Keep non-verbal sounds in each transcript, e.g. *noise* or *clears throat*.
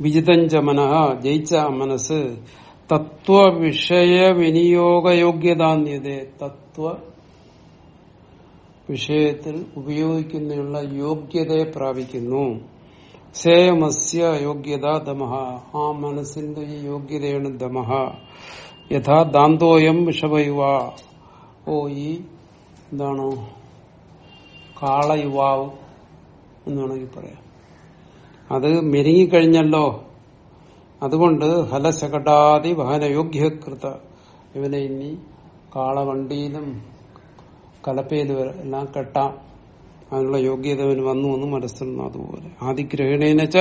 വിജിതഞ്ച മന ജയിച്ച മനസ്സ്. തത്വ വിഷയ വിനിയോഗയോഗ്യതാന്യത തത്വ വിഷയത്തിൽ ഉപയോഗിക്കുന്നതിനുള്ള യോഗ്യതയെ പ്രാപിക്കുന്നു. സേയമസ്യ യോഗ്യത ദമഹ. ആ മനസ്സിന്റെ യോഗ്യതയാണ് ദമഹ. യഥാ ദാന്തോയം വിഷവയുവ ഓ ഈ എന്താണ് കാളയുവാവ് എന്ന് വേണമെങ്കിൽ പറയാം. അത് മെരുങ്ങിക്കഴിഞ്ഞല്ലോ. അതുകൊണ്ട് ഹലശകടാതി വഹനയോഗ്യകൃത. ഇവനെ ഇനി കാളവണ്ടിയിലും കലപ്പയിലും എല്ലാം കെട്ടാം. അതിനുള്ള യോഗ്യത അവന് വന്നു എന്ന് മനസ്സിലുന്നു അതുപോലെ. ആദിഗ്രഹണേനച്ച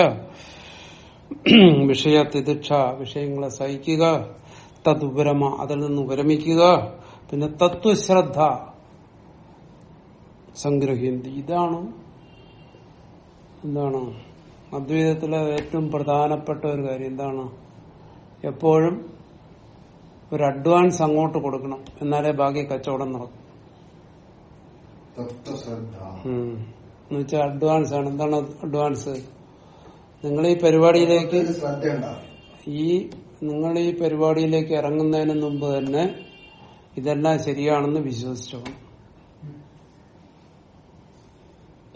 വിഷയ തിദിക്ഷ വിഷയങ്ങളെ സഹിക്കുക. തതുപരമ അതിൽ നിന്ന് ഉപരമിക്കുക പിന്നെ തത്വശ്രദ്ധ സംഗ്രഹിന്തി. ഇതാണ് എന്താണ് അദ്വൈതത്തിലെ ഏറ്റവും പ്രധാനപ്പെട്ട ഒരു കാര്യം. എന്താണ്? എപ്പോഴും ഒരു അഡ്വാൻസ് അങ്ങോട്ട് കൊടുക്കണം. എന്നാലേ ബാക്കി കച്ചവടം നടക്കും. തത്വശ്രദ്ധ. ഉം. എന്ന് അഡ്വാൻസ് ആണ്. എന്താണ് അഡ്വാൻസ് നിങ്ങൾ ഈ പരിപാടിയിലേക്ക് ഈ നിങ്ങൾ ഈ പരിപാടിയിലേക്ക് ഇറങ്ങുന്നതിന് മുമ്പ് തന്നെ ഇതെല്ലാം ശരിയാണെന്ന് വിശ്വസിച്ചോ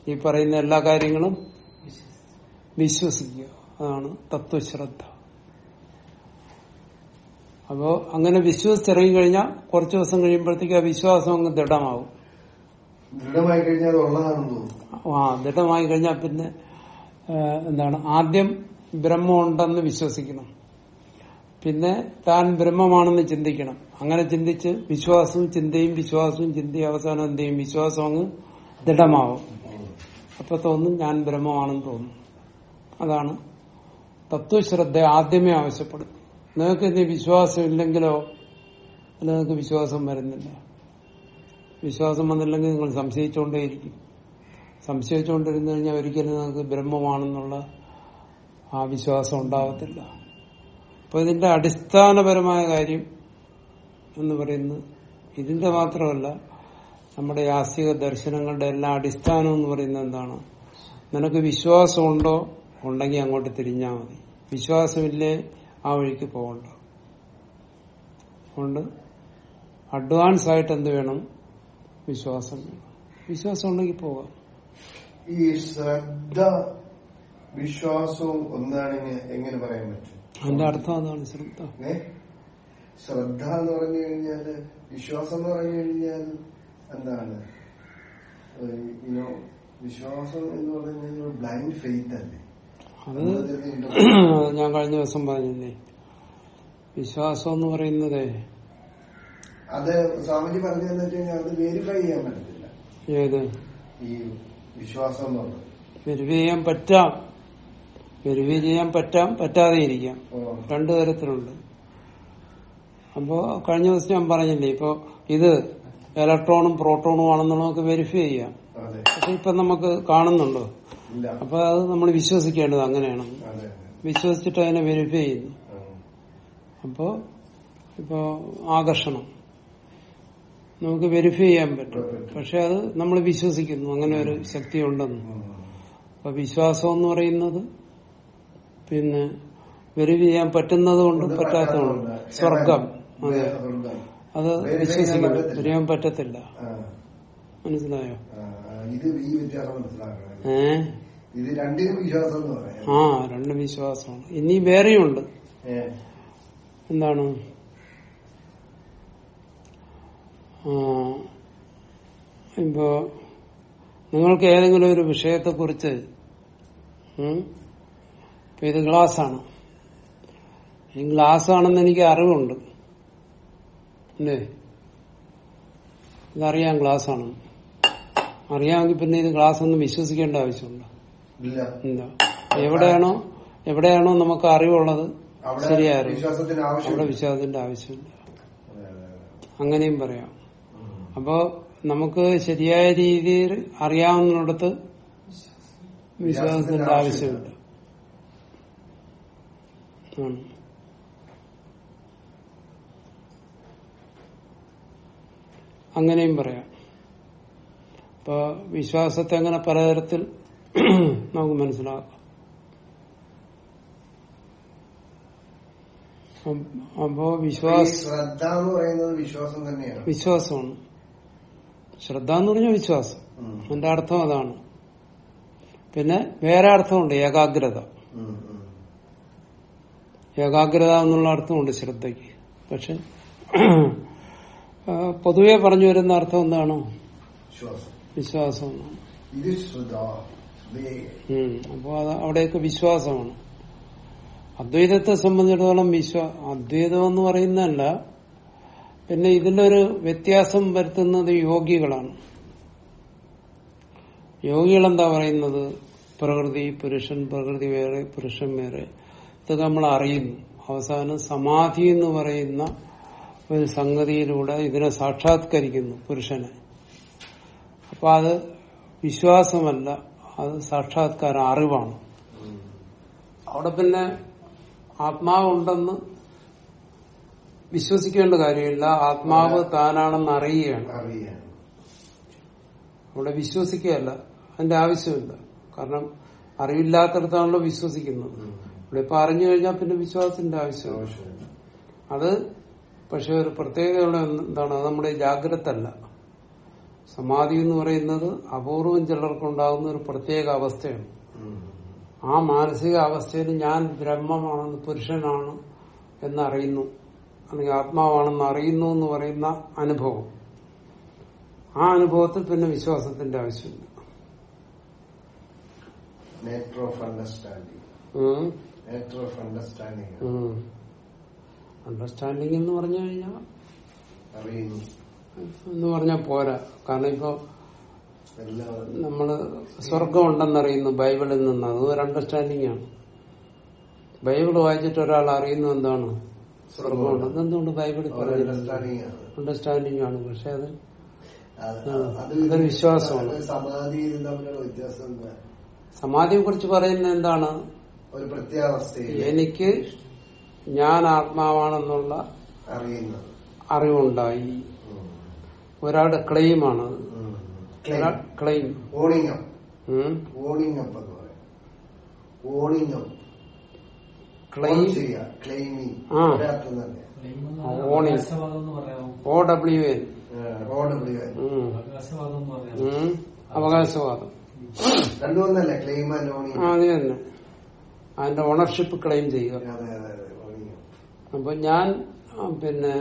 ഈ പറയുന്ന എല്ലാ കാര്യങ്ങളും വിശ്വസിക്കുക. അതാണ് തത്വശ്രദ്ധ. അപ്പോ അങ്ങനെ വിശ്വസിച്ചിറങ്ങി കഴിഞ്ഞാൽ കുറച്ചു ദിവസം കഴിയുമ്പോഴത്തേക്ക് ആ വിശ്വാസം അങ്ങ് ദൃഢമാവും. ദൃഢമായി കഴിഞ്ഞാൽ ആ ദൃഢമായി കഴിഞ്ഞാൽ പിന്നെ എന്താണ് ആദ്യം ബ്രഹ്മം ഉണ്ടെന്ന് വിശ്വസിക്കണം. പിന്നെ താൻ ബ്രഹ്മമാണെന്ന് ചിന്തിക്കണം. അങ്ങനെ ചിന്തിച്ച് വിശ്വാസവും ചിന്തയും വിശ്വാസവും ചിന്തയും അവസാനം എന്ത് ചെയ്യും? വിശ്വാസം അങ്ങ് ദൃഢമാവും. അപ്പൊ തോന്നും ഞാൻ ബ്രഹ്മമാണെന്ന് തോന്നും. അതാണ് തത്വശ്രദ്ധ ആദ്യമേ ആവശ്യപ്പെടും. നിങ്ങൾക്ക് ഇനി വിശ്വാസം ഇല്ലെങ്കിലോ? നിങ്ങൾക്ക് വിശ്വാസം വരുന്നില്ല. വിശ്വാസം വന്നില്ലെങ്കിൽ നിങ്ങൾ സംശയിച്ചുകൊണ്ടേയിരിക്കും. സംശയിച്ചുകൊണ്ടിരുന്നു കഴിഞ്ഞാൽ ഒരിക്കലും നിങ്ങൾക്ക് ബ്രഹ്മമാണെന്നുള്ള ആ വിശ്വാസം ഉണ്ടാവത്തില്ല. അപ്പൊ ഇതിന്റെ അടിസ്ഥാനപരമായ കാര്യം എന്ന് പറയുന്നത് ഇതിന്റെ മാത്രമല്ല നമ്മുടെ ആസ്തിക ദർശനങ്ങളുടെ എല്ലാ അടിസ്ഥാനം എന്ന് പറയുന്നത് എന്താണ്? നിനക്ക് വിശ്വാസമുണ്ടോ? ഉണ്ടെങ്കിൽ അങ്ങോട്ട് തിരിഞ്ഞാൽ മതി. വിശ്വാസമില്ലേ? ആ വഴിക്ക് പോകണ്ട. അതുകൊണ്ട് അഡ്വാൻസ് ആയിട്ട് എന്ത് വേണം? വിശ്വാസം വിശ്വാസം ഉണ്ടെങ്കിൽ പോകാം. ഈ ശ്രദ്ധ വിശ്വാസവും ഒന്നാണെന്ന് എങ്ങനെ പറയാൻ പറ്റും? അതിന്റെ അർത്ഥം അതാണ് ശ്രദ്ധ? ശ്രദ്ധ എന്ന് പറഞ്ഞു കഴിഞ്ഞാൽ വിശ്വാസം എന്ന് പറഞ്ഞു കഴിഞ്ഞാൽ എന്താണ്? വിശ്വാസം എന്ന് പറഞ്ഞു ബ്ലൈൻഡ് ഫെയ്ത്ത് അല്ലേ? അത് ഞാൻ കഴിഞ്ഞ ദിവസം പറഞ്ഞില്ലേ? വിശ്വാസം എന്ന് പറയുന്നത് അത് സ്വാമിജി പറഞ്ഞതെന്ന് വെച്ച് കഴിഞ്ഞാൽ അത് വെരിഫൈ ചെയ്യാൻ പറ്റത്തില്ല. ഏത്? ഈ വിശ്വാസം വെരിഫൈ ചെയ്യാൻ പറ്റാം. വെരിഫൈ ചെയ്യാൻ പറ്റാം പറ്റാതെ ഇരിക്കാം. രണ്ടു തരത്തിലുണ്ട്. അപ്പോ കഴിഞ്ഞ ദിവസം ഞാൻ പറഞ്ഞില്ലേ ഇപ്പൊ ഇത് ഇലക്ട്രോണും പ്രോട്ടോണും ആണെന്നുള്ളത് നമുക്ക് വെരിഫൈ ചെയ്യാം. പക്ഷെ ഇപ്പൊ നമുക്ക് കാണുന്നുണ്ടോ? അപ്പൊ അത് നമ്മൾ വിശ്വസിക്കേണ്ടത് അങ്ങനെയാണ്. വിശ്വസിച്ചിട്ട് അതിനെ വെരിഫൈ ചെയ്യുന്നു. അപ്പോ ഇപ്പോ ആകർഷണം. നമുക്ക് വെരിഫൈ ചെയ്യാൻ പറ്റും. പക്ഷെ അത് നമ്മൾ വിശ്വസിക്കുന്നു. അങ്ങനെ ഒരു ശക്തി ഉണ്ടെന്ന്. അപ്പൊ വിശ്വാസം എന്ന് പറയുന്നത് പിന്നെ വെരിവ് ചെയ്യാൻ പറ്റുന്നത് കൊണ്ടും പറ്റാത്തതുകൊണ്ട് സ്വർഗം. അതെ. അത്. വിശ്വസിക്കണം പറ്റത്തില്ല. അറിയാൻ പറ്റത്തില്ല. മനസ്സിലായോ? ഏ? ആ രണ്ട് വിശ്വാസമാണ്. ഇനി വേറെയുണ്ട് എന്താണ്? ഇപ്പോ നിങ്ങൾക്ക് ഏതെങ്കിലും ഒരു വിഷയത്തെ കുറിച്ച് ഇപ്പൊ ഇത് ഗ്ലാസ് ആണ് ഈ ഗ്ലാസ് ആണെന്ന് എനിക്ക് അറിവുണ്ട്. അല്ലേ? ഇതറിയാം ഗ്ലാസ് ആണ് അറിയാമെങ്കിൽ പിന്നെ ഇത് ഗ്ലാസ് ഒന്നും വിശ്വസിക്കേണ്ട ആവശ്യമുണ്ട്. ഇല്ല. എവിടെയാണോ എവിടെയാണോ നമുക്ക് അറിവുള്ളത് ശരിയായിരുന്നു ശരിയായ അവിടെ വിശ്വാസത്തിന്റെ ആവശ്യമില്ല. അങ്ങനെയും പറയാം. അപ്പോ നമുക്ക് ശരിയായ രീതിയിൽ അറിയാവുന്നിടത്ത് വിശ്വാസത്തിന്റെ ആവശ്യമില്ല. ആണ്. അങ്ങനെയും പറയാം. അപ്പൊ വിശ്വാസത്തെ അങ്ങനെ പലതരത്തിൽ *clears throat* നമുക്ക് മനസ്സിലാക്കാം. അപ്പ- വിശ്വാസ ശ്രദ്ധ എന്ന് പറയുന്നത് വിശ്വാസം തന്നെയാണ്. വിശ്വാസമാണ്. ശ്രദ്ധ എന്ന് പറഞ്ഞാൽ വിശ്വാസം എന്റെ അർത്ഥം അതാണ്. പിന്നെ വേറെ അർത്ഥമുണ്ട് ഏകാഗ്രത. ഏകാഗ്രത എന്നുള്ള അർത്ഥമുണ്ട് ശ്രദ്ധയ്ക്ക്. പക്ഷെ പൊതുവെ പറഞ്ഞു വരുന്ന അർത്ഥം എന്താണ്? വിശ്വാസം. അപ്പൊ അത് അവിടെയൊക്കെ വിശ്വാസമാണ്. അദ്വൈതത്തെ സംബന്ധിച്ചിടത്തോളം വിശ്വാ അദ്വൈതം എന്ന് പറയുന്നതല്ല പിന്നെ ഇതിലൊരു വ്യത്യാസം വരുത്തുന്നത് യോഗികളാണ്. യോഗികൾ എന്താ പറയുന്നത്? പ്രകൃതി പുരുഷൻ പ്രകൃതി വേറെ പുരുഷൻ വേറെ. ഇതൊക്കെ നമ്മൾ അറിയുന്നു അവസാനം സമാധി എന്ന് പറയുന്ന ഒരു സംഗതിയിലൂടെ ഇതിനെ സാക്ഷാത്കരിക്കുന്നു പുരുഷനെ. അപ്പൊ അത് വിശ്വാസമല്ല അത് സാക്ഷാത്കാര അറിവാണ്. അവിടെ പിന്നെ ആത്മാവുണ്ടെന്ന് വിശ്വസിക്കേണ്ട കാര്യമില്ല. ആത്മാവ് താനാണെന്ന് അറിയുകയാണ്. അവിടെ വിശ്വസിക്കുകയല്ല. അതിന്റെ ആവശ്യമില്ല. കാരണം അറിവില്ലാത്തടത്താണല്ലോ വിശ്വസിക്കുന്നത്. ഇവിടെ ഇപ്പൊ അറിഞ്ഞു കഴിഞ്ഞാൽ പിന്നെ വിശ്വാസത്തിന്റെ ആവശ്യമില്ല. അത് പക്ഷെ ഒരു പ്രത്യേകത എന്താണ്? അത് നമ്മുടെ ജാഗ്രത അല്ല സമാധി എന്ന് പറയുന്നത് അപൂർവം ചിലർക്കുണ്ടാകുന്ന ഒരു പ്രത്യേക അവസ്ഥയാണ്. ആ മാനസിക അവസ്ഥയിൽ ഞാൻ ബ്രഹ്മമാണ് പുരുഷനാണ് എന്നറിയുന്നു. അല്ലെങ്കിൽ ആത്മാവാണെന്ന് അറിയുന്നു എന്ന് പറയുന്ന അനുഭവം. ആ അനുഭവത്തിൽ പിന്നെ വിശ്വാസത്തിന്റെ ആവശ്യമില്ല. നേച്ചർ ഓഫ് അണ്ടർസ്റ്റാൻഡിങ് അണ്ടർസ്റ്റാൻഡിങ് എന്ന് പറഞ്ഞു കഴിഞ്ഞാൽ എന്ന് പറഞ്ഞാൽ പോരാ. കാരണം ഇപ്പൊ നമ്മൾ സ്വർഗം ഉണ്ടെന്നറിയുന്നു ബൈബിളിൽ നിന്ന്. അത് ഒരു അണ്ടർസ്റ്റാൻഡിങ് ആണ്. ബൈബിൾ വായിച്ചിട്ട് ഒരാൾ അറിയുന്നു എന്താണ്? സ്വർഗം ഉണ്ടെന്ന് എന്തുകൊണ്ട് ബൈബിളിൽ അണ്ടർസ്റ്റാൻഡിങ് ആണ്. പക്ഷെ അത് അതൊരു വിശ്വാസമാണ്. സമാധിയും കുറിച്ച് പറയുന്നത് എന്താണ്? ഒരു പ്രത്യാവസ്ഥ എനിക്ക് ഞാൻ ആത്മാവാണെന്നുള്ള അറിയുന്നത്. അറിവുണ്ടായി. ഒരാളുടെ ക്ലെയിമാണ്. Claim. Owning up owning up എന്ന് പറയാം. Owning up claim W N. അവകാശവാദം രണ്ടും ഒന്നല്ലേ? ക്ലെയിം ആൻഡ് ഓണിംഗ് അത് തന്നെ. അതിന്റെ ഓണർഷിപ്പ് ക്ലെയിം ചെയ്യുക. അപ്പൊ ഞാൻ പിന്നെ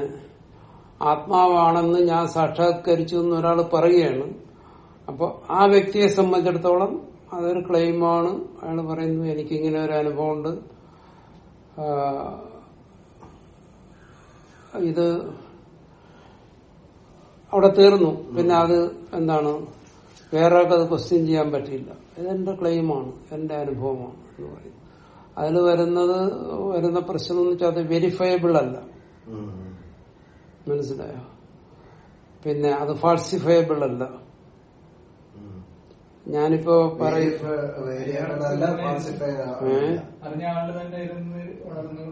ആത്മാവാണെന്ന് ഞാൻ സാക്ഷാത്കരിച്ചു എന്ന് ഒരാൾ പറയുകയാണ്. അപ്പൊ ആ വ്യക്തിയെ സംബന്ധിച്ചിടത്തോളം അതൊരു ക്ലെയിമാണ് അയാൾ പറയുന്നു എനിക്കിങ്ങനെ ഒരു അനുഭവമുണ്ട്. ഉണ്ട് ഇത് അവിടെ തീർന്നു. പിന്നെ അത് എന്താണ്? വേറെ അത് ക്വസ്റ്റ്യൻ ചെയ്യാൻ പറ്റില്ല ഇതെന്റെ ക്ലെയിമാണ് എന്റെ അനുഭവമാണ് എന്ന് പറയും അതിൽ വരുന്നത് വരുന്ന പ്രശ്നം എന്ന് വെച്ചാൽ അത് വെരിഫയബിൾ അല്ല. മനസ്സിലായോ? പിന്നെ അത് ഫാൾസിഫയബിൾ അല്ല. ഞാനിപ്പോ പറയും വേരിയബിളല്ല ഫാൾസിഫൈ ഏ? അറിഞ്ഞ ആളുടെ തന്നെ ഇരുന്ന് വളർന്ന്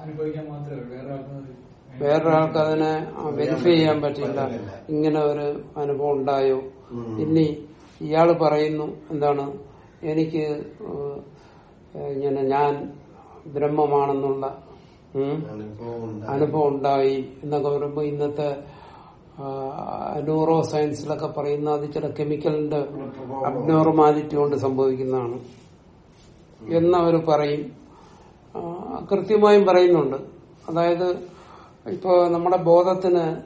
അനുഭവിക്കാൻ മാത്രമേ ഉള്ളൂ. വേറൊരാൾക്ക് അതിനെ വെരിഫൈ ചെയ്യാൻ പറ്റില്ല ഇങ്ങനെ ഒരു അനുഭവം ഉണ്ടായോ? ഇനി ഇയാൾ പറയുന്നു എന്താണ്? എനിക്ക് ഇങ്ങനെ ഞാൻ ബ്രഹ്മമാണെന്നുള്ള അനുഭവം ഉണ്ട് ഉണ്ടായി എന്നൊക്കെ പറയുമ്പോ ഇന്നത്തെ ന്യൂറോ സയൻസിലൊക്കെ പറയുന്ന അത് ചില കെമിക്കലിന്റെ അബ്നോർമാലിറ്റി കൊണ്ട് സംഭവിക്കുന്നതാണ്. എന്നവർ പറയും കൃത്യമായും പറയുന്നുണ്ട്. അതായത് ഇപ്പോ നമ്മുടെ ബോധത്തിന്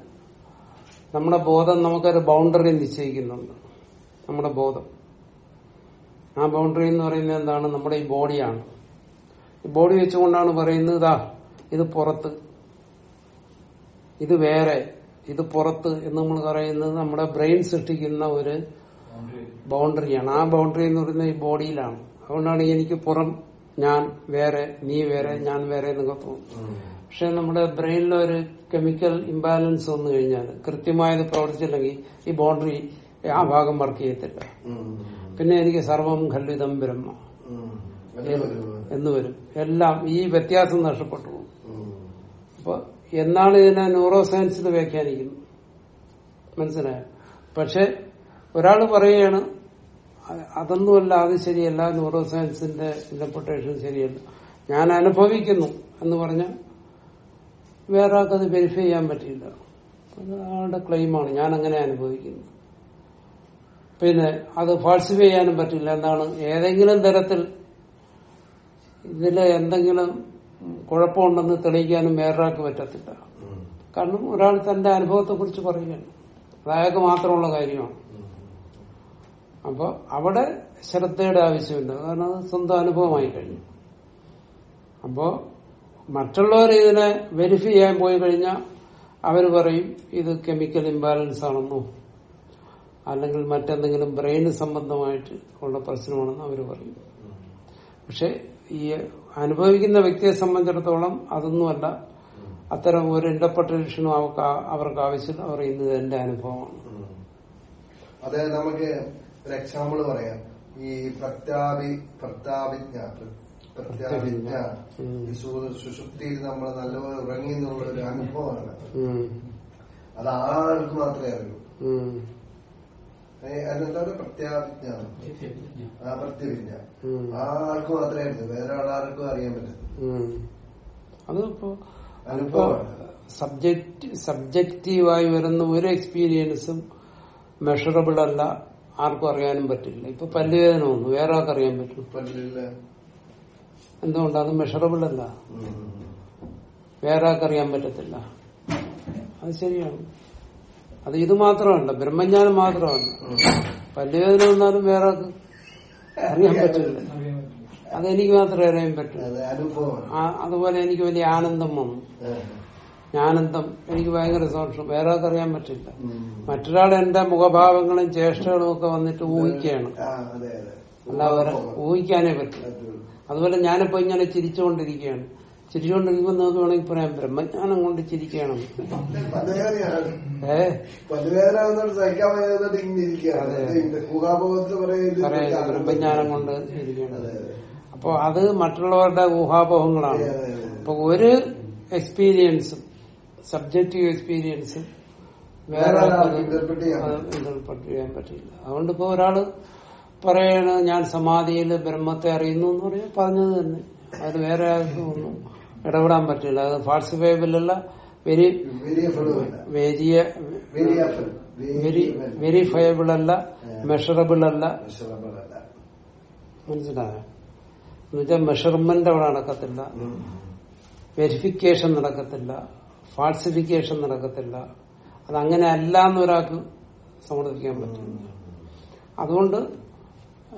നമ്മുടെ ബോധം നമുക്കൊരു ബൗണ്ടറി നിശ്ചയിക്കുന്നുണ്ട്. നമ്മുടെ ബോധം. ആ ബൗണ്ടറി എന്ന് പറയുന്നത് എന്താണ്? നമ്മുടെ ഈ ബോഡിയാണ് ഈ ബോഡി വെച്ചുകൊണ്ടാണ് പറയുന്നത് ഇതാ ഇത് പുറത്ത്. ഇത് വേറെ. ഇത് പുറത്ത്. എന്ന് നമ്മൾ പറയുന്നത് നമ്മുടെ ബ്രെയിൻ സൃഷ്ടിക്കുന്ന ഒരു ബൗണ്ടറിയാണ് ആ ബൗണ്ടറി എന്ന് പറയുന്നത് ഈ ബോഡിയിലാണ് അതുകൊണ്ടാണ് എനിക്ക് പുറം ഞാൻ വേറെ നീ വേറെ ഞാൻ വേറെ എന്നൊക്കെ തോന്നും പക്ഷെ നമ്മുടെ ബ്രെയിനിൽ ഒരു കെമിക്കൽ ഇംബാലൻസ് വന്നു കഴിഞ്ഞാൽ കൃത്യമായത് പ്രവർത്തിച്ചില്ലെങ്കിൽ ഈ ബൗണ്ടറി ആ ഭാഗം വർക്ക് ചെയ്യത്തില്ല. പിന്നെ എനിക്ക് സർവം ഖല്ലിതം ബ്രഹ്മ. എന്ന് വരും. എല്ലാം ഈ വ്യത്യാസം നഷ്ടപ്പെട്ടു. അപ്പൊ എന്നാണ് ഇതിനെ ന്യൂറോ സയൻസിൽ വ്യാഖ്യാനിക്കുന്നത്? മനസ്സിലായോ? പക്ഷെ ഒരാൾ പറയുകയാണ് അതൊന്നുമല്ല അത് ശരിയല്ല ന്യൂറോ സയൻസിന്റെ ഇന്റർപ്രിട്ടേഷൻ ശരിയല്ല. ഞാൻ അനുഭവിക്കുന്നു. എന്ന് പറഞ്ഞാൽ വേറെ ആൾക്കത് വെരിഫൈ ചെയ്യാൻ പറ്റില്ല അയാളുടെ ക്ലെയിമാണ് ഞാൻ അങ്ങനെ അനുഭവിക്കുന്നു. പിന്നെ അത് ഫാൾസിഫൈ ചെയ്യാനും പറ്റില്ല. എന്താണ്? ഏതെങ്കിലും തരത്തിൽ ഇതിൽ എന്തെങ്കിലും കുഴപ്പമുണ്ടെന്ന് തെളിയിക്കാനും വേറൊരാൾക്ക് പറ്റത്തില്ല. കാരണം ഒരാൾ തന്റെ അനുഭവത്തെ കുറിച്ച് പറയുകയാണ്. അത് അയാൾക്ക് മാത്രമുള്ള കാര്യമാണ്. അപ്പൊ അവിടെ ശ്രദ്ധയുടെ ആവശ്യമില്ല. കാരണം അത് സ്വന്തം അനുഭവമായി കഴിഞ്ഞു. അപ്പോ മറ്റുള്ളവർ ഇതിനെ വെരിഫൈ ചെയ്യാൻ പോയി കഴിഞ്ഞാൽ അവർ പറയും ഇത് കെമിക്കൽ ഇംബാലൻസ് ആണെന്നോ അല്ലെങ്കിൽ മറ്റെന്തെങ്കിലും ബ്രെയിന് സംബന്ധമായിട്ട് ഉള്ള പ്രശ്നമാണെന്ന് അവർ പറയും. പക്ഷെ ഈ അനുഭവിക്കുന്ന വ്യക്തിയെ സംബന്ധിച്ചിടത്തോളം അതൊന്നുമല്ല. അത്തരം ഒരു ഇന്റർപ്രിട്ടേഷനും അവർക്ക് ആ- അവർക്ക് ആവശ്യമില്ല. അവർ ഇന്നത് എന്റെ അനുഭവമാണ്. അതായത് നമുക്ക് ഒരു എക്സാമ്പിൾ പറയാം. ഈ പ്രത്യാപി പ്രത്യാപിജ്ഞ പ്രത്യാപിജ്ഞ സുഷുപ്തിയിൽ നമ്മൾ നല്ലപോലെ ഉറങ്ങി എന്നുള്ള ഒരു അനുഭവമാണ് അത് ആൾക്ക് മാത്രമേ അറിയൂ. അതെന്താണ് പ്രത്യാവിജ്ഞ ആ പ്രത്യവിജ്ഞ. ആ ആൾക്ക് മാത്രമേ വേറെ ആളാർക്കും അറിയാൻ പറ്റും ഉം. അതിപ്പോ അനുഭവമാണ്. സബ്ജക്റ്റ് സബ്ജക്റ്റീവായി വരുന്ന ഒരു എക്സ്പീരിയൻസും മെഷറബിൾ അല്ല. ആർക്കും അറിയാനും പറ്റില്ല. ഇപ്പൊ പല്ലുവേദന വന്നു. വേറെ ആൾക്ക് അറിയാൻ പറ്റും? എന്തുകൊണ്ട്? അത് മെഷറബിൾ അല്ല. വേറെ ആൾക്ക് അറിയാൻ പറ്റത്തില്ല. അത് ശരിയാണ്. അത് ഇത് മാത്രമല്ല ബ്രഹ്മജ്ഞാനം മാത്രമല്ല പല്ലുവേദന വന്നാലും വേറെ അറിയാൻ പറ്റില്ല. അതെനിക്ക് മാത്രമേ അറിയാൻ പറ്റൂ. അതുപോലെ എനിക്ക് വലിയ ആനന്ദം വന്നു. ഞാനന്തം എനിക്ക് ഭയങ്കര സന്തോഷം. വേറെ ആൾക്ക് അറിയാൻ പറ്റില്ല. മറ്റൊരാൾ എന്റെ മുഖഭാവങ്ങളും ചേഷ്ടകളും ഒക്കെ വന്നിട്ട് ഊഹിക്കുകയാണ്. അല്ലാതെ ഊഹിക്കാനേ പറ്റില്ല. അത്. അതുപോലെ ഞാനിപ്പോ ഇങ്ങനെ ചിരിച്ചുകൊണ്ടിരിക്കുകയാണ്. ചിരിച്ചുകൊണ്ടിരിക്കുമ്പോൾ നമുക്ക് വേണമെങ്കിൽ പറയാം ബ്രഹ്മജ്ഞാനം കൊണ്ട് ചിരിക്കണം. പറയാം ബ്രഹ്മജ്ഞാനം കൊണ്ട് ഇരിക്കണം അപ്പൊ അത് മറ്റുള്ളവരുടെ ഊഹാപോഹങ്ങളാണ്. അപ്പൊ ഒരു എക്സ്പീരിയൻസും സബ്ജക്റ്റീവ് എക്സ്പീരിയൻസും വേറെ ഇന്റർപ്രറ്റ് ചെയ്യാൻ പറ്റില്ല. അതുകൊണ്ട് ഇപ്പൊ ഒരാൾ പറയണ ഞാൻ സമാധിയിൽ ബ്രഹ്മത്തെ അറിയുന്നു എന്ന് പറയാൻ പറഞ്ഞത് തന്നെ. അത് വേറെ ആൾക്ക് ഒന്നും ഇടപെടാൻ പറ്റില്ല. അത് ഫാൾസിഫയബിൾ അല്ല വെരി വെരിഫയബിൾ അല്ല മെഷറബിൾ അല്ല മനസ്സിലായോ? മെഷർമെന്റ് അവിടെ നടക്കത്തില്ല. വെരിഫിക്കേഷൻ നടക്കത്തില്ല. ഫാൾസിഫിക്കേഷൻ നടക്കത്തില്ല. അതങ്ങനെ അല്ല എന്നൊരാൾക്ക് സമർപ്പിക്കാൻ പറ്റില്ല. അതുകൊണ്ട്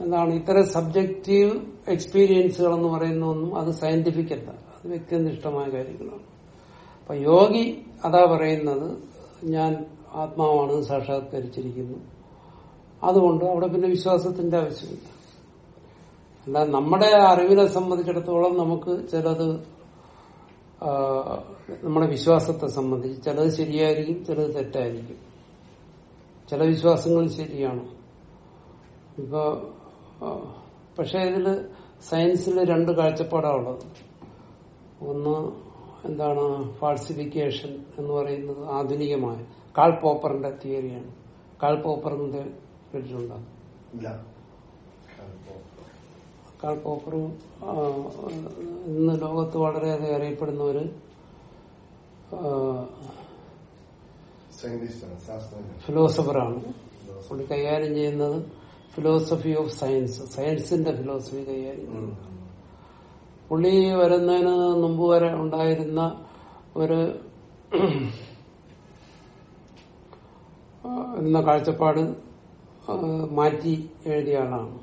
എന്താണ് ഇത്തരം സബ്ജക്റ്റീവ് എക്സ്പീരിയൻസുകൾ എന്ന് പറയുന്ന ഒന്നും അത് സയന്റിഫിക് അല്ല അത് വ്യക്തിനിഷ്ഠമായ കാര്യങ്ങളാണ്. അപ്പൊ യോഗി അതാ പറയുന്നത് ഞാൻ ആത്മാവാണ് സാക്ഷാത്കരിച്ചിരിക്കുന്നു. അതുകൊണ്ട് അവിടെ പിന്നെ വിശ്വാസത്തിന്റെ ആവശ്യമില്ല. അല്ല നമ്മുടെ അറിവിനെ സംബന്ധിച്ചിടത്തോളം നമുക്ക് ചിലത് നമ്മുടെ വിശ്വാസത്തെ സംബന്ധിച്ച് ചിലത് ശരിയായിരിക്കും ചിലത് തെറ്റായിരിക്കും. ചില വിശ്വാസങ്ങൾ ശരിയാണ്. ഇപ്പോ പക്ഷെ ഇതിൽ സയൻസിൽ രണ്ട് കാഴ്ചപ്പാടാണ് ഉള്ളത്. ഒന്ന് എന്താണ് ഫാൾസിഫിക്കേഷൻ എന്ന് പറയുന്നത് ആധുനികമായ കാൾ പോപ്പറിന്റെ തിയറിയാണ് കാൾ പോപ്പറിന്റെ കേട്ടിട്ടുണ്ടാകും ഇല്ല. കാൾ പോപ്പറും ഇന്ന് ലോകത്ത് വളരെയധികം അറിയപ്പെടുന്ന ഒരു ഫിലോസഫറാണ് പുള്ളി കൈകാര്യം ചെയ്യുന്നത് ഫിലോസഫി ഓഫ് സയൻസ് സയൻസിന്റെ ഫിലോസഫി കൈകാര്യം ചെയ്യുന്നത്. പുള്ളി വരുന്നതിന് മുമ്പ് വരെ ഉണ്ടായിരുന്ന ഒരു എന്ന കാഴ്ചപ്പാട് മാറ്റി എഴുതിയ ആളാണ്.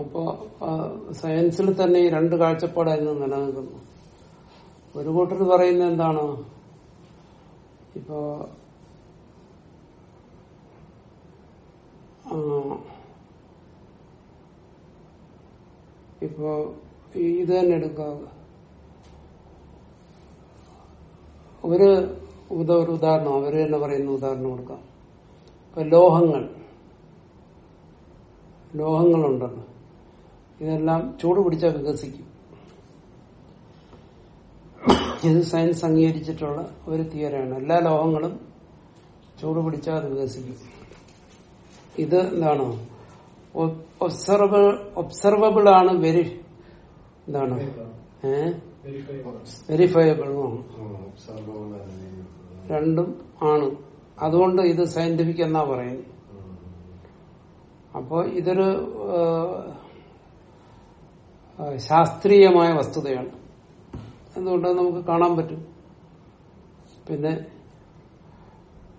അപ്പോ സയൻസിൽ തന്നെ ഈ രണ്ട് കാഴ്ചപ്പാടായിരുന്നു നിലനിൽക്കുന്നു ഒരു കൂട്ടർ പറയുന്നത് എന്താണ്? ഇപ്പോ ആ, ഇപ്പോ ഇത് തന്നെ എടുക്കുക ഒരു ഒരു ഉദാഹരണം അവർ തന്നെ പറയുന്ന ഉദാഹരണം കൊടുക്കാം. ഇപ്പൊ ലോഹങ്ങൾ. ലോഹങ്ങളുണ്ടല്ലോ ഇതെല്ലാം ചൂട് പിടിച്ചാൽ വികസിക്കും. ഇത് സയൻസ് അംഗീകരിച്ചിട്ടുള്ള ഒരു തിയറിയാണ്. എല്ലാ ലോഹങ്ങളും ചൂട് പിടിച്ചാൽ അത് വികസിക്കും. ഇത് എന്താണ്? ഒബ്സർവബിൾ ഒബ്സർവബിൾ ആണ് വെരി എന്താണ്? വെരിഫയബിൾ രണ്ടും ആണ്. അതുകൊണ്ട് ഇത് സയന്റിഫിക് എന്നാ പറയുന്നത്. അപ്പോൾ ഇതൊരു ശാസ്ത്രീയമായ വസ്തുതയാണ്. എന്തുകൊണ്ട് നമുക്ക് കാണാൻ പറ്റും? പിന്നെ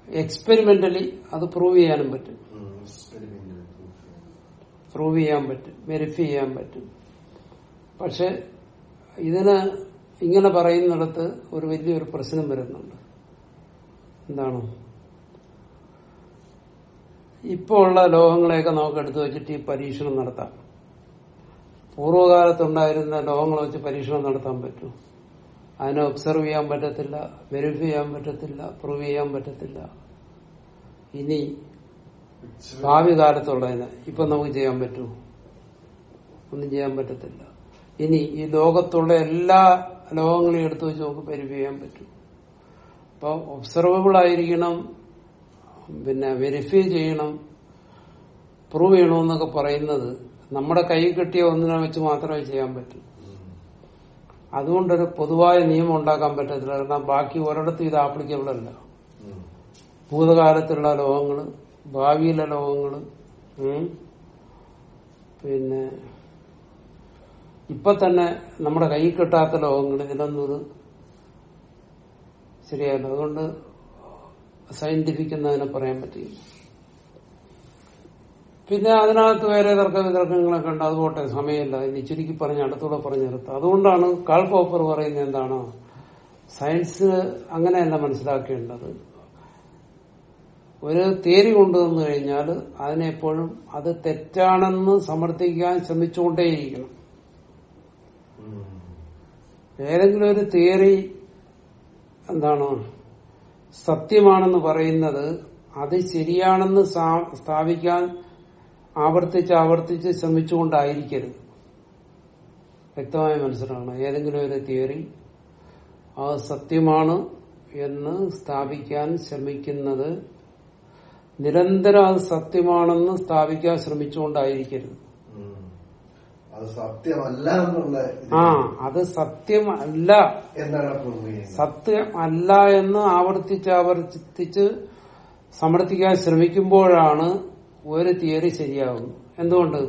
എക്സ്പെരിമെന്റലി അത് പ്രൂവ് ചെയ്യാനും പറ്റും. പ്രൂവ് ചെയ്യാൻ പറ്റും വെരിഫൈ ചെയ്യാൻ പറ്റും. പക്ഷെ ഇതിന് ഇങ്ങനെ പറയുന്നിടത്ത് ഒരു വലിയൊരു പ്രശ്നം വരുന്നുണ്ട്. എന്താണ്? ഇപ്പോ ഉള്ള ലോഹങ്ങളെയൊക്കെ നമുക്ക് എടുത്തു വെച്ചിട്ട് ഈ പരീക്ഷണം നടത്താം. പൂർവകാലത്തുണ്ടായിരുന്ന ലോഹങ്ങൾ വെച്ച് പരീക്ഷണം നടത്താൻ പറ്റും. അതിനെ ഒബ്സർവ് ചെയ്യാൻ പറ്റത്തില്ല വെരിഫൈ ചെയ്യാൻ പറ്റത്തില്ല പ്രൂവ് ചെയ്യാൻ പറ്റത്തില്ല. ഇനി ഭാവി കാലത്തുള്ളതിന് ഇപ്പൊ നമുക്ക് ചെയ്യാൻ പറ്റൂ? ഒന്നും ചെയ്യാൻ പറ്റത്തില്ല. ഇനി ഈ ലോകത്തുള്ള എല്ലാ ലോകങ്ങളെയും എടുത്തു വെച്ച് നമുക്ക് വെരിഫൈ പറ്റൂ പറ്റും. അപ്പൊ ഒബ്സർവബിൾ ആയിരിക്കണം പിന്നെ വെരിഫൈ ചെയ്യണം പ്രൂവ് ചെയ്യണമെന്നൊക്കെ പറയുന്നത് നമ്മുടെ കൈ കിട്ടിയ ഒന്നിനെ വെച്ച് മാത്രമേ ചെയ്യാൻ പറ്റൂ. അതുകൊണ്ടൊരു പൊതുവായ നിയമം ഉണ്ടാക്കാൻ പറ്റത്തില്ല. കാരണം ബാക്കി ഒരിടത്തും ഇത് ആപ്ലിക്കബിൾ അല്ല. ഭൂതകാലത്തുള്ള ലോകങ്ങൾ ഭാവിയിലെ ലോകങ്ങൾ പിന്നെ ഇപ്പൊ തന്നെ നമ്മുടെ കൈ കിട്ടാത്ത ലോകങ്ങൾ ഇതിലൊന്നും ഇത് ശരിയല്ല അതുകൊണ്ട് സയന്റിഫിക് എന്നതിനെ പറയാൻ പറ്റില്ല. പിന്നെ അതിനകത്ത് വേറെ തർക്ക വിതർക്കങ്ങളൊക്കെ ഉണ്ട്. അതുപോട്ടെ സമയമില്ല. ഇനി ചുരുക്കി പറഞ്ഞ് അടുത്തൂടെ പറഞ്ഞു നിർത്തുക അതുകൊണ്ടാണ് കാൾ പോപ്പർ പറയുന്നത് എന്താണ്? സയൻസ് അങ്ങനെയല്ല മനസ്സിലാക്കേണ്ടത്. ഒരു തിയറി കൊണ്ടുവന്നു കഴിഞ്ഞാൽ അതിനെപ്പോഴും അത് തെറ്റാണെന്ന് സമർത്ഥിക്കാൻ ശ്രമിച്ചുകൊണ്ടേയിരിക്കണം. ഏതെങ്കിലും ഒരു തിയറി എന്താണ് സത്യമാണെന്ന് പറയുന്നത് അത് ശരിയാണെന്ന് സ്ഥാപിക്കാൻ ആവർത്തിച്ച് ആവർത്തിച്ച് ശ്രമിച്ചുകൊണ്ടായിരിക്കരുത്. വ്യക്തമായി മനസ്സിലാക്കണം ഏതെങ്കിലും ഒരു തിയറി അത് സത്യമാണ് എന്ന് സ്ഥാപിക്കാൻ ശ്രമിക്കുന്നത് നിരന്തരം അത് സത്യമാണെന്ന് സ്ഥാപിക്കാൻ ശ്രമിച്ചുകൊണ്ടായിരിക്കരുത്. സത്യമല്ല എന്നുള്ള ആ അത് സത്യമല്ല. സത്യം അല്ല എന്ന് ആവർത്തിച്ച് ആവർത്തിച്ച് സമർത്ഥിക്കാൻ ശ്രമിക്കുമ്പോഴാണ് ഒരു തിയറി ശരിയാകുന്നത് എന്തുകൊണ്ട്?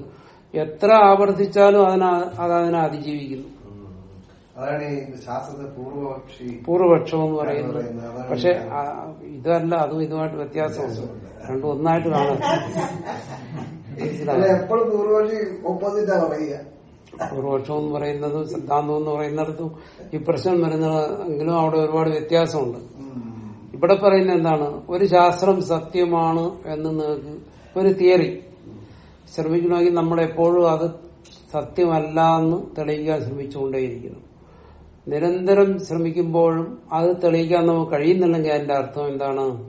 എത്ര ആവർത്തിച്ചാലും അതിന അത് അതിനെ അതിജീവിക്കുന്നു. അതാണ് ശാസ്ത്രത്തെ പൂർവപക്ഷി പൂർവപക്ഷം എന്ന് പറയുന്നത്. പക്ഷെ ഇതല്ല അതും ഇതുമായിട്ട് വ്യത്യാസമുണ്ട്. രണ്ടും ഒന്നായിട്ട് കാണാം എപ്പോഴും പൂർവപക്ഷി ഓപ്പോസിറ്റാ പറയുക. പൂർവപക്ഷം എന്ന് പറയുന്നതും സിദ്ധാന്തം എന്ന് പറയുന്നിടത്തും ഈ പ്രശ്നം വരുന്നത് എങ്കിലും അവിടെ ഒരുപാട് വ്യത്യാസമുണ്ട്. ഇവിടെ പറയുന്ന എന്താണ്? ഒരു ശാസ്ത്രം സത്യമാണ് എന്ന് നിങ്ങൾക്ക് ഒരു തിയറി. ശ്രമിക്കണമെങ്കിൽ നമ്മൾ എപ്പോഴും അത് സത്യമല്ല എന്ന് തെളിയിക്കാൻ ശ്രമിച്ചുകൊണ്ടേയിരിക്കുന്നു. നിരന്തരം ശ്രമിക്കുമ്പോഴും അത് തെളിയിക്കാൻ നമുക്ക് കഴിയുന്നില്ലെങ്കിൽ അതിന്റെ അർത്ഥം എന്താണ്?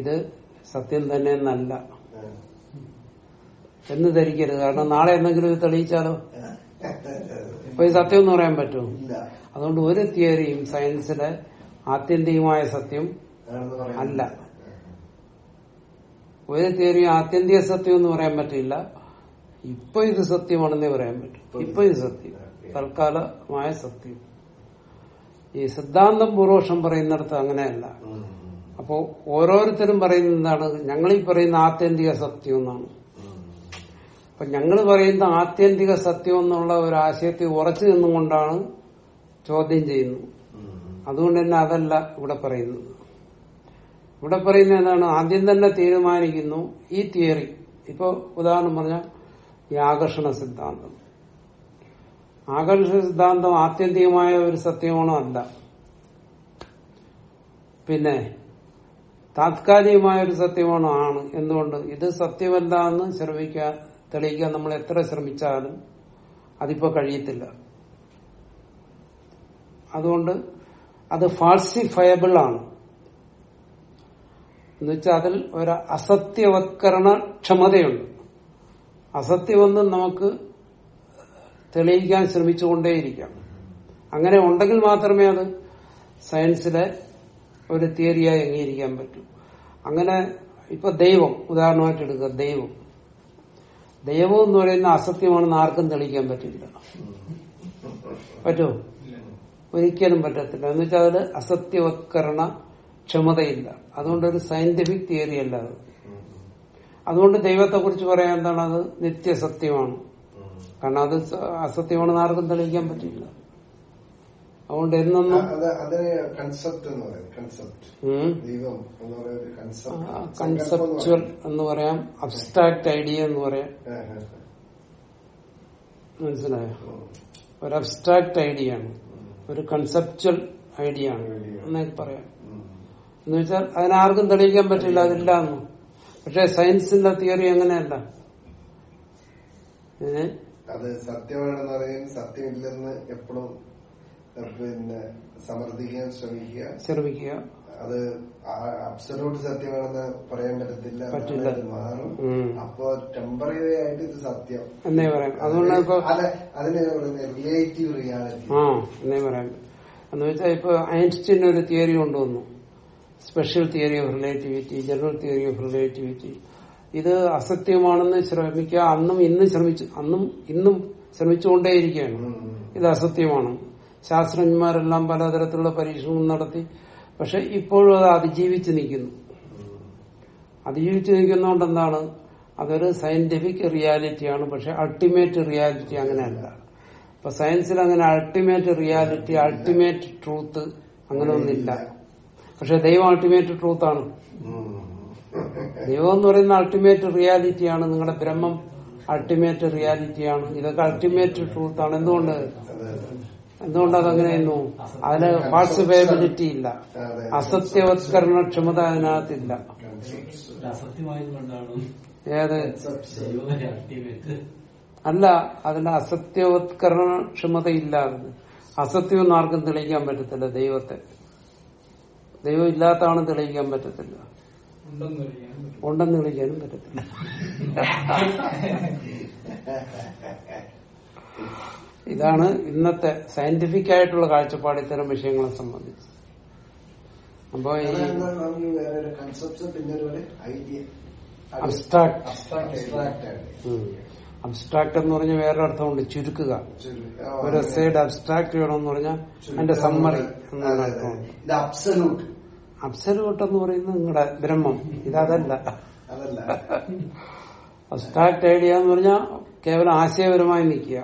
ഇത് സത്യം തന്നെ നല്ല എന്നല്ല. എന്ന് ധരിക്കരുത്. കാരണം നാളെ എന്തെങ്കിലും ഇത് തെളിയിച്ചാലോ? അപ്പൊ ഈ സത്യം എന്ന് പറയാൻ പറ്റുമോ അതുകൊണ്ട് ഒരു തിയറിയും സയൻസിലെ ആത്യന്തികമായ സത്യം അല്ല. ഒരു തിയറി ആത്യന്തിക സത്യം എന്ന് പറയാൻ പറ്റില്ല. ഇപ്പൊ ഇത് സത്യമാണെന്നേ പറയാൻ പറ്റും. ഇപ്പൊ ഇത് സത്യം. തൽക്കാലമായ സത്യം. ഈ സിദ്ധാന്തം പൂർവക്ഷം പറയുന്നിടത്ത് അങ്ങനെയല്ല. അപ്പോ ഓരോരുത്തരും പറയുന്നത് എന്താണ്? ഞങ്ങളീ പറയുന്ന ആത്യന്തിക സത്യം എന്നാണ്. അപ്പൊ ഞങ്ങൾ പറയുന്ന ആത്യന്തിക സത്യം എന്നുള്ള ഒരു ആശയത്തെ ഉറച്ചു നിന്നുകൊണ്ടാണ് ചോദ്യം ചെയ്യുന്നത്. അതുകൊണ്ട് തന്നെ അതല്ല ഇവിടെ പറയുന്നത്. ഇവിടെ പറയുന്ന എന്താണ്? ആദ്യം തന്നെ തീരുമാനിക്കുന്നു ഈ തിയറി. ഇപ്പൊ ഉദാഹരണം പറഞ്ഞ ഈ ആകർഷണ സിദ്ധാന്തം. ആകർഷണ സിദ്ധാന്തം ആത്യന്തികമായ ഒരു സത്യമാണോ അല്ല? പിന്നെ താത്കാലികമായ ഒരു സത്യമാണ്? ആണ്. എന്തുകൊണ്ട്? ഇത് സത്യമല്ല എന്ന് ശ്രമിക്കാൻ തെളിയിക്കാൻ നമ്മൾ എത്ര ശ്രമിച്ചാലും അതിപ്പോ കഴിയത്തില്ല. അതുകൊണ്ട് അത് ഫാൾസിഫയബിൾ ആണ് എന്നുവെച്ചാൽ അതിൽ ഒരു അസത്യവത്കരണ ക്ഷമതയുണ്ട്. അസത്യമൊന്നും നമുക്ക് തെളിയിക്കാൻ ശ്രമിച്ചുകൊണ്ടേയിരിക്കാം. അങ്ങനെ ഉണ്ടെങ്കിൽ മാത്രമേ അത് സയൻസിലെ ഒരു തിയറിയായി അംഗീകരിക്കാൻ പറ്റും. അങ്ങനെ ഇപ്പൊ ദൈവം ഉദാഹരണമായിട്ട് എടുക്കുക ദൈവം. ദൈവം എന്ന് പറയുന്ന അസത്യമാണെന്ന് ആർക്കും തെളിയിക്കാൻ പറ്റില്ല. പറ്റുമോ? ഒരിക്കലും പറ്റത്തില്ല. എന്ന് വെച്ചാൽ അതിൽ അസത്യവത്കരണ ക്ഷമതയില്ല. അതുകൊണ്ടൊരു സയന്റിഫിക് തിയറി അല്ല അത്. അതുകൊണ്ട് ദൈവത്തെ കുറിച്ച് പറയാൻ എന്താണ്? അത് നിത്യസത്യമാണ്. കാരണം അത് അസത്യമാണെന്ന് ആർക്കും തെളിയിക്കാൻ പറ്റില്ല. അതുകൊണ്ട് എന്നൊന്നും കൺസെപ്റ്റ് എന്ന് പറയും കൺസെപ്റ്റ് ദൈവം എന്ന് പറയുന്ന കൺസെപ്റ്റ് എന്ന് പറയാം. അബ്സ്ട്രാക്ട് ഐഡിയ എന്ന് പറയാം. മനസ്സിലായോ? ഒരു അബ്സ്ട്രാക്ട് ഐഡിയ ആണ്. ഒരു കൺസെപ്ച്വൽ ഐഡിയ ആണ്. എന്നൊക്കെ പറയാം. എന്ന് വെച്ചാൽ അതിനാർക്കും തെളിയിക്കാൻ പറ്റില്ല അതില്ല എന്ന്. പക്ഷെ സയൻസിന്റെ തിയറി അങ്ങനെയല്ല? അത് സത്യമാണെന്ന് സത്യമില്ലെന്ന് എപ്പോഴും പിന്നെ സമർത്ഥിക്കാൻ ശ്രമിക്കുക. ശ്രമിക്കുക. അത് അബ്സലൂട്ട് സത്യമാണെന്ന് പറയാൻ പറ്റത്തില്ല. പറ്റില്ല. മാറും. അപ്പൊ ടെമ്പററി ആയിട്ട് ഇത് സത്യം. എന്നേ പറയാം അതുകൊണ്ട് ഇപ്പൊ അല്ല അതിനെ റിലേറ്റീവ് റിയാലിറ്റി ആ എന്നേ പറയാം എന്ന് വെച്ചാൽ ഇപ്പൊ ഐൻസ്റ്റീൻ ഒരു തിയറി കൊണ്ടുവന്നു. Special theory of relativity general theory of relativity ഇത് അസത്യമാണെന്ന് ശ്രമിക്കുക. അന്നും ഇന്നും ശ്രമിച്ചു അന്നും ഇന്നും ശ്രമിച്ചുകൊണ്ടേയിരിക്കുകയാണ്. ഇത് അസത്യമാണ്. ശാസ്ത്രജ്ഞന്മാരെല്ലാം പലതരത്തിലുള്ള പരീക്ഷണങ്ങൾ നടത്തി. പക്ഷെ ഇപ്പോഴും അത് അതിജീവിച്ച് നിൽക്കുന്നു. അതിജീവിച്ച് നിൽക്കുന്നതുകൊണ്ട് എന്താണ്? അതൊരു സയന്റിഫിക് റിയാലിറ്റിയാണ് പക്ഷെ അൾട്ടിമേറ്റ് റിയാലിറ്റി അങ്ങനെയല്ല. ഇപ്പൊ സയൻസിൽ അങ്ങനെ അൾട്ടിമേറ്റ് റിയാലിറ്റി അൾട്ടിമേറ്റ് ട്രൂത്ത് അങ്ങനെ ഒന്നില്ല. പക്ഷെ ദൈവം അൾട്ടിമേറ്റ് ട്രൂത്ത് ആണ്. ദൈവം എന്ന് പറയുന്ന അൾട്ടിമേറ്റ് റിയാലിറ്റിയാണ് നിങ്ങളുടെ ബ്രഹ്മം അൾട്ടിമേറ്റ് റിയാലിറ്റിയാണ് ഇതൊക്കെ അൾട്ടിമേറ്റ് ട്രൂത്ത് ആണ്. എന്തുകൊണ്ട്? എന്തുകൊണ്ട് അതങ്ങനെയെന്നു അതിന് ഫാൾസിഫയബിലിറ്റി ഇല്ല. അസത്യവത്കരണ ക്ഷമത അതിനകത്തില്ല. ഏത്? അല്ല അതിന്റെ അസത്യവത്കരണ ക്ഷമതയില്ല അസത്യം ആർക്കും തെളിയിക്കാൻ പറ്റത്തില്ല ദൈവത്തെ. ദൈവം ഇല്ലാത്തതാണ് തെളിയിക്കാൻ പറ്റത്തില്ല. ഉണ്ടെന്ന് തെളിയിക്കാനും പറ്റത്തില്ല. *laughs* ഇതാണ് ഇന്നത്തെ സയന്റിഫിക് ആയിട്ടുള്ള കാഴ്ചപ്പാട് ഇത്തരം വിഷയങ്ങളെ സംബന്ധിച്ച്. അപ്പോ ഈ അബ്സ്ട്രാക്ട് എന്ന് പറഞ്ഞ വേറെ അർത്ഥമുണ്ട് ചുരുക്കുക. ഒരു സൈഡ് അബ്സ്ട്രാക്ട് ചെയ്യണമെന്ന് പറഞ്ഞാൽ അതിന്റെ സമ്മറി എന്നാണ് അർത്ഥമുണ്ട്. അബ്സലൂട്ട് അബ്സലൂട്ട് അബ്സല്യൂട്ട് എന്ന് പറയുന്നത് നിങ്ങളുടെ ബ്രഹ്മം. ഇതല്ല അതല്ല. അബ്സ്ട്രാക്ട് ഐഡിയ എന്ന് പറഞ്ഞാൽ കേവലം ആശയപരമായി നിൽക്കുക.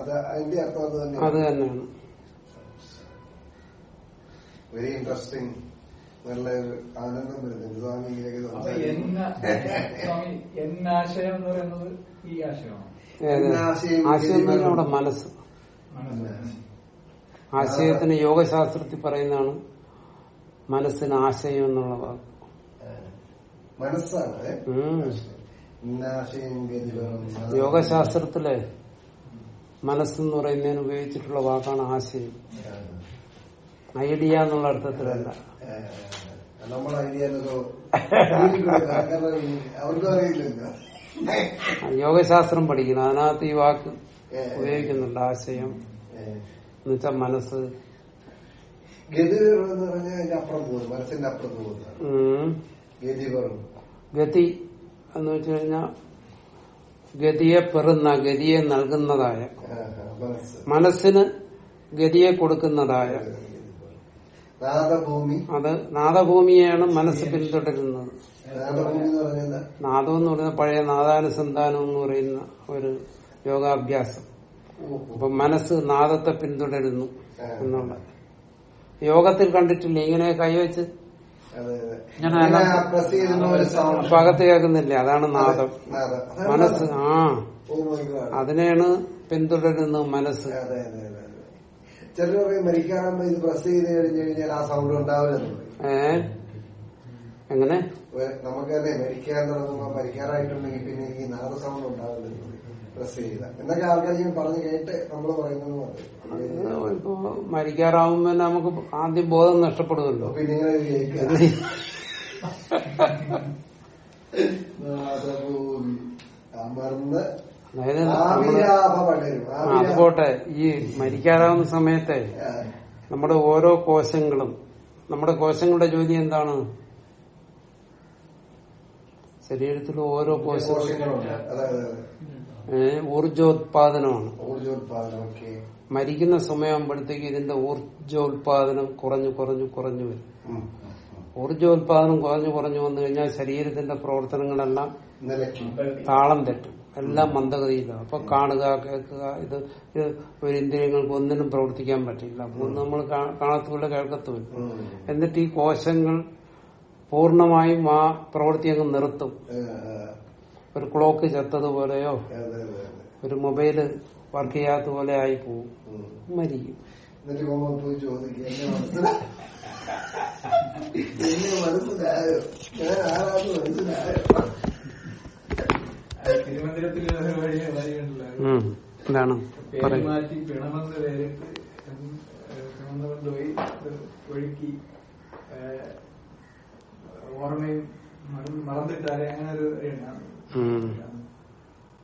അത് അതിന്റെ അർത്ഥം അത് തന്നെ തന്നെയാണ്. വെരി ഇൻട്രസ്റ്റിംഗ് നല്ല ഒരു ആനന്ദം വരുന്നുണ്ട് സ്വാമി എന്നാശയം എന്ന് പറയുന്നത് ഈ ആശയമാണ്. ആശയം ആശയം എന്ന് പറഞ്ഞാൽ നമ്മുടെ മനസ്സ്. ആശയത്തിന് യോഗശാസ്ത്രത്തിൽ പറയുന്നതാണ് മനസ്സിന് ആശയം എന്നുള്ള വാക്ക്. മനസ്സാണ് യോഗശാസ്ത്രത്തിലെ മനസ്സെന്ന് പറയുന്നതിന് ഉപയോഗിച്ചിട്ടുള്ള വാക്കാണ് ആശയം. ഐഡിയ എന്നുള്ള അർത്ഥത്തിലല്ല. യോഗശാസ്ത്രം പഠിക്കണം അതിനകത്ത് ഈ വാക്ക്. ഉപയോഗിക്കുന്നുണ്ട് ആശയം. എന്നുവെച്ചാ മനസ്സ്. ഗതിവരം ഗതി എന്ന് വെച്ച് കഴിഞ്ഞാൽ ഗതിയെ പെറുന്ന ഗതിയെ നൽകുന്നതായ മനസ്സ് മനസ്സിന് ഗതിയെ കൊടുക്കുന്നതായ അത് നാദഭൂമിയാണ് മനസ്സ് പിന്തുടരുന്നത്. നാദം എന്ന് പറയുന്ന പഴയ നാദാനുസന്ധാനം എന്ന് പറയുന്ന ഒരു യോഗാഭ്യാസം. അപ്പൊ മനസ്സ് നാദത്തെ പിന്തുടരുന്നു എന്നുള്ള യോഗത്തിൽ കണ്ടിട്ടില്ല? ഇങ്ങനെ കൈവച്ച് അകത്ത് കേൾക്കുന്നില്ലേ? അതാണ് നാദം. മനസ് മനസ്സ് ആ. അതിനെയാണ് പിന്തുടരുന്നത് മനസ്സ്. ചിലർ പറയും മരിക്കാറാകുമ്പോ ഇത് പ്രസ് ചെയ്ത് കഴിഞ്ഞു കഴിഞ്ഞാൽ ആ സൗണ്ട് ഉണ്ടാവില്ലെന്ന് ഏ? എങ്ങനെ? നമുക്ക് തന്നെ മരിക്കാൻ തുടങ്ങുമ്പോ മരിക്കാറായിട്ടുണ്ടെങ്കിൽ പിന്നെ ഈ നാദ സൗണ്ട് ഉണ്ടാവില്ലെന്ന് ചെയ്ത എന്നൊക്കെ ആൾക്കാർ ഇങ്ങനെ പറഞ്ഞ് കേട്ട് നമ്മൾ പറയുന്നത് പറയും ഇപ്പൊ മരിക്കാറാവുമ്പോ നമുക്ക് ആദ്യം ബോധം നഷ്ടപ്പെടുമല്ലോ. പിന്നെ ഇങ്ങനെ കേൾക്കുക നാദഭൂമി അമർന്ന് അതായത് നമ്മൾ ആവിരാഭ ആ, പോട്ടെ ഈ മരിക്കാറാവുന്ന സമയത്തെ നമ്മുടെ ഓരോ കോശങ്ങളും നമ്മുടെ കോശങ്ങളുടെ ജോലി എന്താണ്? ശരീരത്തിൽ ഓരോ കോശങ്ങളും. ഊർജോത്പാദനമാണ്. മരിക്കുന്ന സമയമാകുമ്പോഴത്തേക്ക് ഇതിന്റെ ഊർജോത്പാദനം കുറഞ്ഞു കുറഞ്ഞു കുറഞ്ഞു വരും. ഊർജോത്പാദനം കുറഞ്ഞു കുറഞ്ഞു വന്നു കഴിഞ്ഞാൽ ശരീരത്തിന്റെ പ്രവർത്തനങ്ങളെല്ലാം താളം തെറ്റും. എല്ലാം മന്ദഗതിയിലാണ് അപ്പൊ കാണുക കേൾക്കുക ഇത് ഒരു ഇന്ദ്രിയങ്ങൾക്ക് ഒന്നിനും പ്രവർത്തിക്കാൻ പറ്റില്ല. നമ്മൾ കാണത്തുമില്ല കേൾക്കത്തുമില്ല. എന്നിട്ട് ഈ കോശങ്ങൾ പൂർണമായും ആ പ്രവൃത്തി അങ്ങ് നിർത്തും. ഒരു ക്ലോക്ക് ചത്തതുപോലെയോ. ഒരു മൊബൈൽ വർക്ക് ചെയ്യാത്ത പോലെ ആയി പോവും മരിക്കും. എന്താണ്? മാറ്റി പിണമെന്ന് ഒഴുക്കി ഓർമ്മയും മറന്ന് മറന്നിട്ടാരെ അങ്ങനെ ഒരു 嗯。